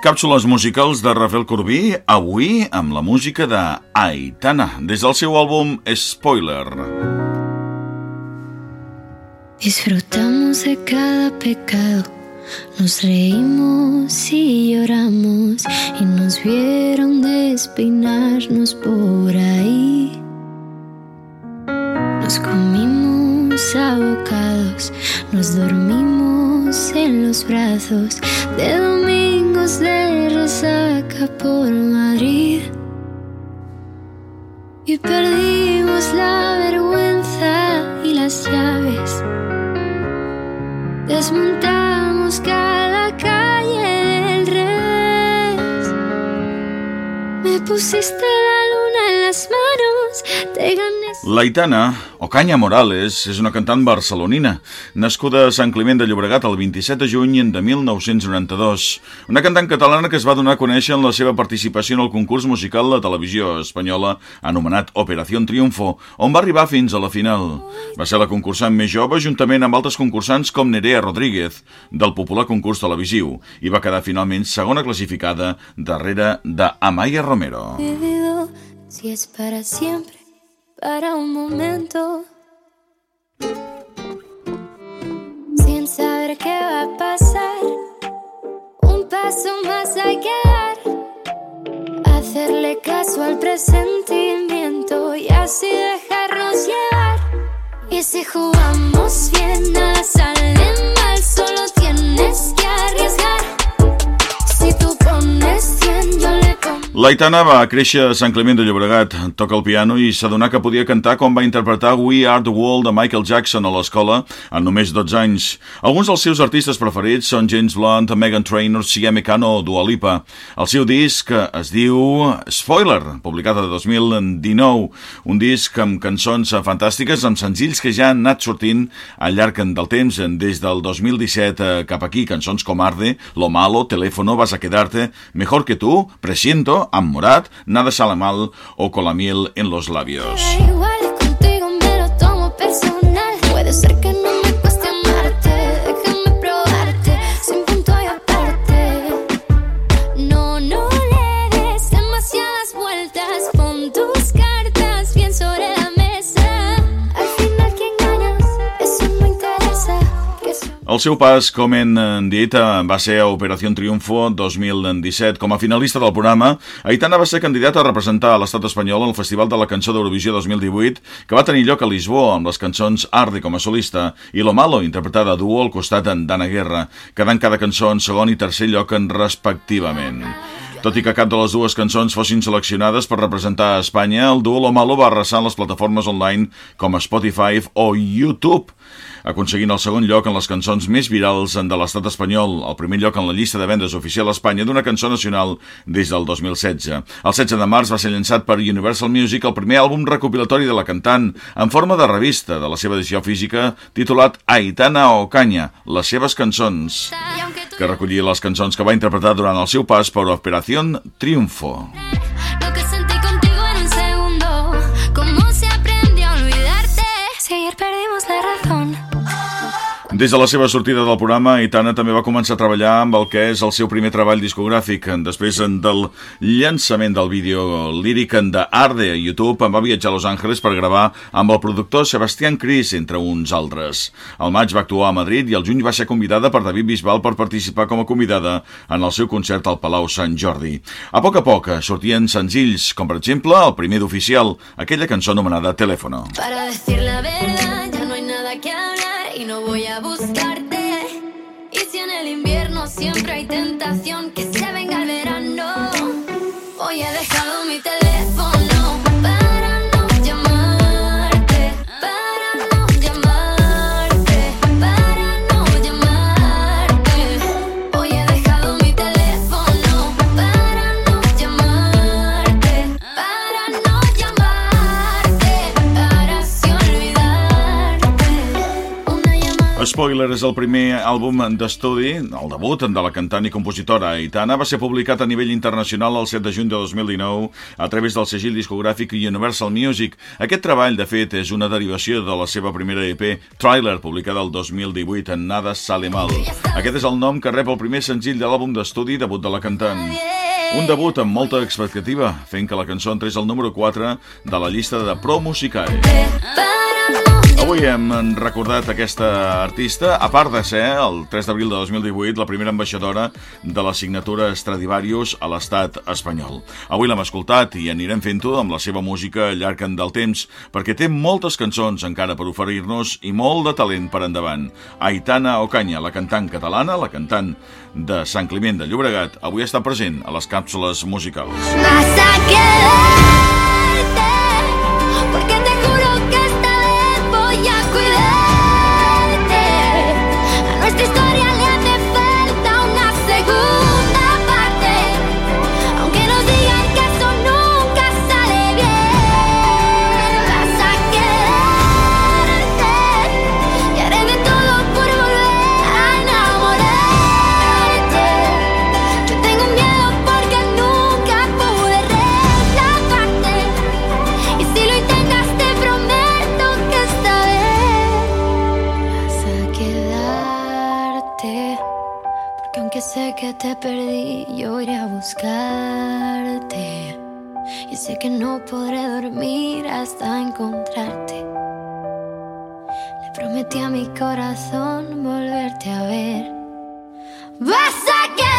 Càpsules musicals de Rafael Corbí, avui amb la música de Aitana, des del seu àlbum Spoiler. Disfrutamos de cada pecado, nos reímos y lloramos y nos vieron despeinarnos por ahí. Comimos abocados, nos dormimos en los brazos de domingos de resaca por Madrid. Y perdimos la vergüenza y las llaves. Desmontamos cada calle del revés. Me pusiste la luna en las manos, te gané. L'Aitana, o Canya Morales, és una cantant barcelonina, nascuda a Sant Climent de Llobregat el 27 de juny de 1992. Una cantant catalana que es va donar a conèixer en la seva participació en el concurs musical de televisió espanyola anomenat Operación Triunfo, on va arribar fins a la final. Va ser la concursant més jove juntament amb altres concursants com Nerea Rodríguez, del popular concurs televisiu, i va quedar finalment segona classificada darrere d'Amaya Romero. Si es para siempre para un momento. Sin saber qué va a pasar, un paso más hay que. Hacerle caso al presentimiento y así dejarnos llevar. Y si jugamos bien, sale mal, L'Aitana va créixer a Sant Climent de Llobregat, toca el piano i s'adonà que podia cantar quan va interpretar We Are the World de Michael Jackson a l'escola en només 12 anys. Alguns dels seus artistes preferits són James Blunt, Megan Trainor, Sia Mecano o Dua Lipa. El seu disc es diu Spoiler, publicat de 2019, un disc amb cançons fantàstiques, amb senzills que ja han anat sortint al llarg del temps, des del 2017 cap aquí, cançons com Arde, Lo Malo, Teléfono, Vas a Quedarte, Mejor que tú, Presiento, amb Morat, Nada sale mal o Con la miel en los labios. El seu pas, com hem dit, eh, va ser a Operació Triunfo 2017. Com a finalista del programa, Aitana va ser candidata a representar l'estat espanyol en el Festival de la Cançó d'Eurovisió 2018, que va tenir lloc a Lisboa amb les cançons Arde com a solista i Lo Malo, interpretada a duo al costat d'Anna Guerra, quedant cada cançó en segon i tercer lloc en respectivament. Tot i que cap de les dues cançons fossin seleccionades per representar a Espanya, el duo Lo Malo va arrasar les plataformes online com Spotify o YouTube, aconseguint el segon lloc en les cançons més virals de l'estat espanyol, el primer lloc en la llista de vendes oficial a Espanya d'una cançó nacional des del 2016. El 16 de març va ser llançat per Universal Music el primer àlbum recopilatori de la cantant, en forma de revista de la seva edició física, titulat Aitana Ocaña, les seves cançons, que recollia les cançons que va interpretar durant el seu pas per Operación Triunfo. Des de la seva sortida del programa, Aitana també va començar a treballar amb el que és el seu primer treball discogràfic. Després del llançament del vídeo líric de Arde a YouTube, va viatjar a Los Angeles per gravar amb el productor Sebastián Cris, entre uns altres. Al maig va actuar a Madrid i al juny va ser convidada per David Bisbal per participar com a convidada en el seu concert al Palau Sant Jordi. A poc a poc sortien senzills, com per exemple el primer d'oficial, aquella cançó anomenada Teléfono. Para decir la verdad, y no voy a buscarte. Y si en el invierno siempre hay tentación que se venga el verano, hoy he dejado mi teléfono Spoiler és el primer àlbum d'estudi, el debut de la cantant i compositora Aitana, va ser publicat a nivell internacional el 7 de juny de 2019 a través del segell discogràfic Universal Music. Aquest treball, de fet, és una derivació de la seva primera EP, Trailer, publicada el 2018 en Nada Sale Mal. Aquest és el nom que rep el primer senzill de l'àlbum d'estudi debut de la cantant. Un debut amb molta expectativa, fent que la cançó entrés al número 4 de la llista de Pro Musicae. Avui hem recordat aquesta artista, a part de ser, el 3 d'abril de 2018, la primera ambaixadora de la signatura Stradivarius a l'estat espanyol. Avui l'hem escoltat i anirem fent-ho amb la seva música al llarg del temps, perquè té moltes cançons encara per oferir-nos i molt de talent per endavant. Aitana Ocaña, la cantant catalana, la cantant de Sant Climent de Llobregat, avui està present a les càpsules musicals. Vas a quedar sé que te perdí, yo iré a buscarte. Y sé que no podré dormir hasta encontrarte. Le prometí a mi corazón volverte a ver. Vas a que